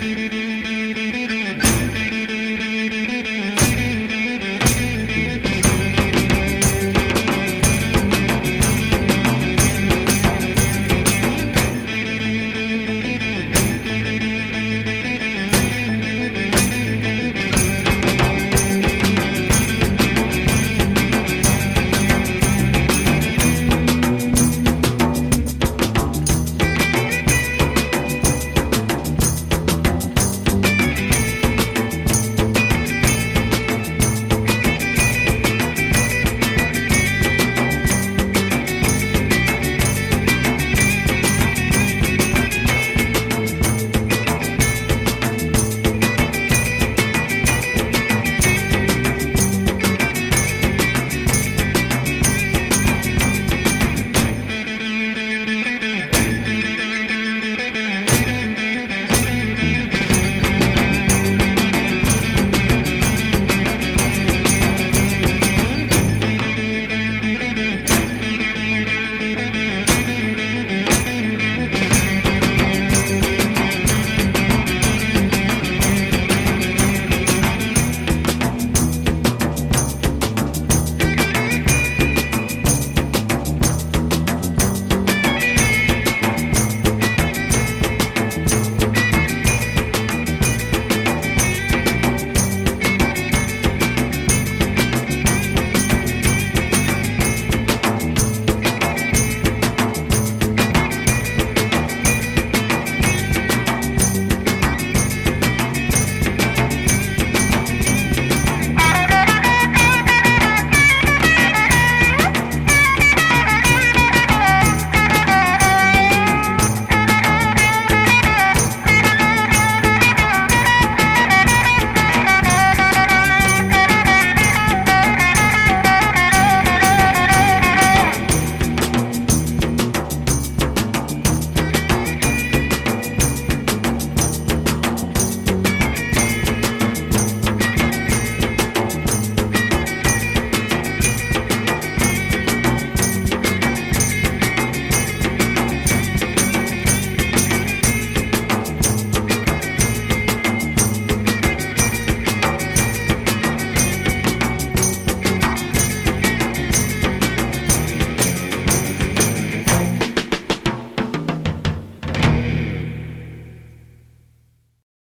Bye.